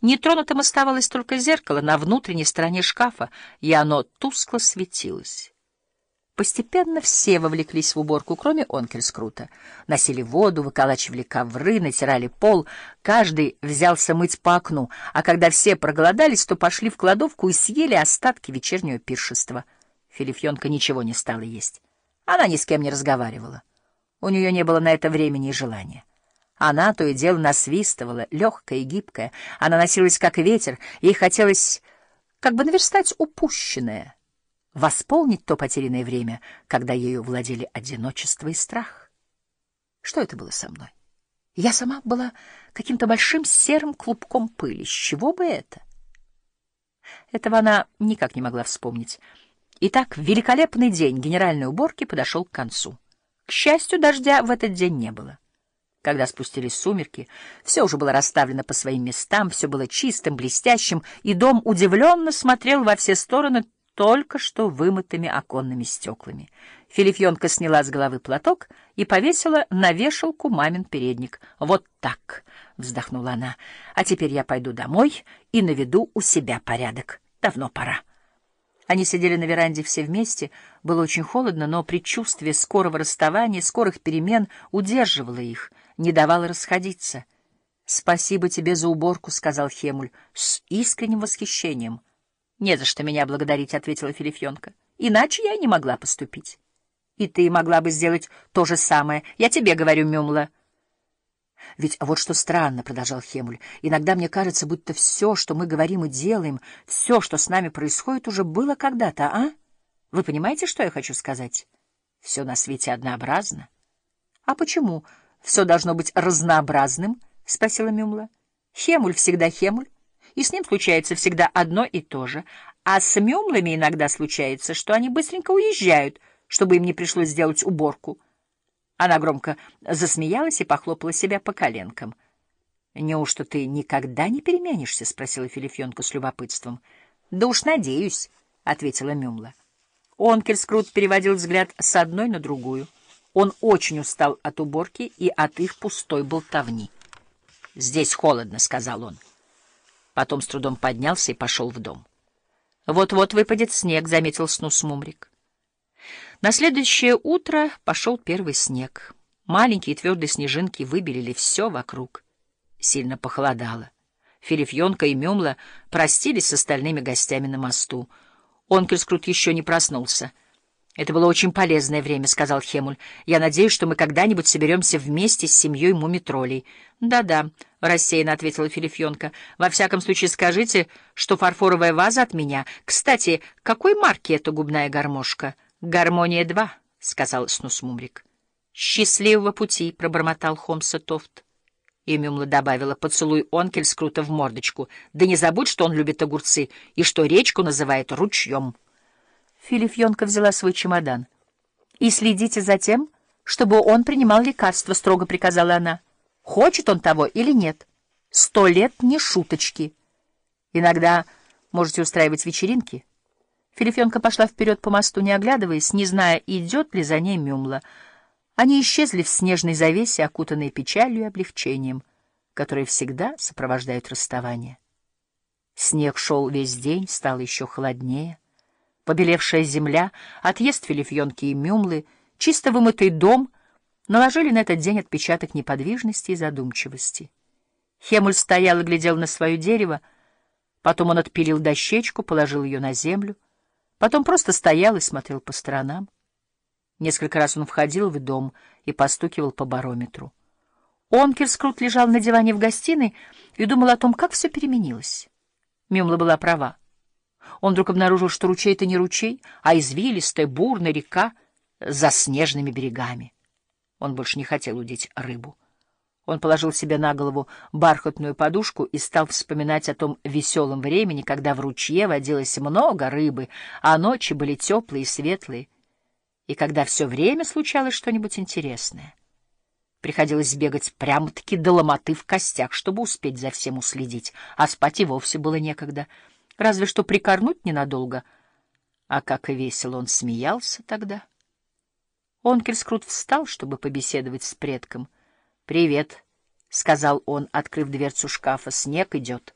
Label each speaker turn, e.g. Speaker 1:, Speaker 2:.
Speaker 1: Нетронутым оставалось только зеркало на внутренней стороне шкафа, и оно тускло светилось. Постепенно все вовлеклись в уборку, кроме Онкельскрута. Носили воду, выколачивали ковры, натирали пол. Каждый взялся мыть по окну, а когда все проголодались, то пошли в кладовку и съели остатки вечернего пиршества. Филифьонка ничего не стала есть. Она ни с кем не разговаривала. У нее не было на это времени и желания. Она то и дело насвистывала, легкая и гибкая. Она носилась, как ветер, ей хотелось как бы наверстать упущенное, восполнить то потерянное время, когда ею владели одиночество и страх. Что это было со мной? Я сама была каким-то большим серым клубком пыли. С чего бы это? Этого она никак не могла вспомнить. Итак, великолепный день генеральной уборки подошел к концу. К счастью, дождя в этот день не было. Когда спустились сумерки, все уже было расставлено по своим местам, все было чистым, блестящим, и дом удивленно смотрел во все стороны только что вымытыми оконными стеклами. Филифьонка сняла с головы платок и повесила на вешалку мамин передник. «Вот так!» — вздохнула она. «А теперь я пойду домой и наведу у себя порядок. Давно пора». Они сидели на веранде все вместе. Было очень холодно, но предчувствие скорого расставания, скорых перемен удерживало их, не давало расходиться. «Спасибо тебе за уборку», — сказал Хемуль с искренним восхищением. «Не за что меня благодарить», — ответила Филифьонка. «Иначе я не могла поступить». «И ты могла бы сделать то же самое. Я тебе говорю, Мюмла». Ведь вот что странно, — продолжал Хемуль, — иногда мне кажется, будто все, что мы говорим и делаем, все, что с нами происходит, уже было когда-то, а? Вы понимаете, что я хочу сказать? Все на свете однообразно. — А почему все должно быть разнообразным? — спросила Мюмла. — Хемуль всегда Хемуль, и с ним случается всегда одно и то же. А с Мюмлами иногда случается, что они быстренько уезжают, чтобы им не пришлось сделать уборку — она громко засмеялась и похлопала себя по коленкам. — Неужто ты никогда не переменишься? — спросила Филифьонка с любопытством. — Да уж надеюсь, — ответила Мюмла. Онкельскрут переводил взгляд с одной на другую. Он очень устал от уборки и от их пустой болтовни. — Здесь холодно, — сказал он. Потом с трудом поднялся и пошел в дом. Вот — Вот-вот выпадет снег, — заметил Снус Мумрик. На следующее утро пошел первый снег. Маленькие твердые снежинки выбелили все вокруг. Сильно похолодало. Филифьонка и Мюмла простились с остальными гостями на мосту. Онкельскрут еще не проснулся. «Это было очень полезное время», — сказал Хемуль. «Я надеюсь, что мы когда-нибудь соберемся вместе с семьей мумитролей». «Да-да», — рассеянно ответила Филифьонка. «Во всяком случае скажите, что фарфоровая ваза от меня. Кстати, какой марки эта губная гармошка?» «Гармония два», — сказал Снусмумрик. «Счастливого пути», — пробормотал Хомса Тофт. И Мюмла добавила «Поцелуй Онкель скрута в мордочку. Да не забудь, что он любит огурцы и что речку называет ручьем». Филифьонка взяла свой чемодан. «И следите за тем, чтобы он принимал лекарства», — строго приказала она. «Хочет он того или нет? Сто лет не шуточки. Иногда можете устраивать вечеринки». Филифенка пошла вперед по мосту, не оглядываясь, не зная, идет ли за ней Мюмла. Они исчезли в снежной завесе, окутанные печалью и облегчением, которые всегда сопровождают расставание. Снег шел весь день, стало еще холоднее. Побелевшая земля, отъезд Филифьонки и Мюмлы, чисто вымытый дом наложили на этот день отпечаток неподвижности и задумчивости. Хемуль стоял и глядел на свое дерево, потом он отпилил дощечку, положил ее на землю — Потом просто стоял и смотрел по сторонам. Несколько раз он входил в дом и постукивал по барометру. Онкерскрут лежал на диване в гостиной и думал о том, как все переменилось. Мюмла была права. Он вдруг обнаружил, что ручей — это не ручей, а извилистая, бурная река за снежными берегами. Он больше не хотел удить рыбу. Он положил себе на голову бархатную подушку и стал вспоминать о том веселом времени, когда в ручье водилось много рыбы, а ночи были теплые и светлые, и когда все время случалось что-нибудь интересное. Приходилось бегать прямо-таки до ломоты в костях, чтобы успеть за всем уследить, а спать и вовсе было некогда, разве что прикорнуть ненадолго. А как и весело он смеялся тогда. Онкельскрут встал, чтобы побеседовать с предком — «Привет», — сказал он, открыв дверцу шкафа. «Снег идет».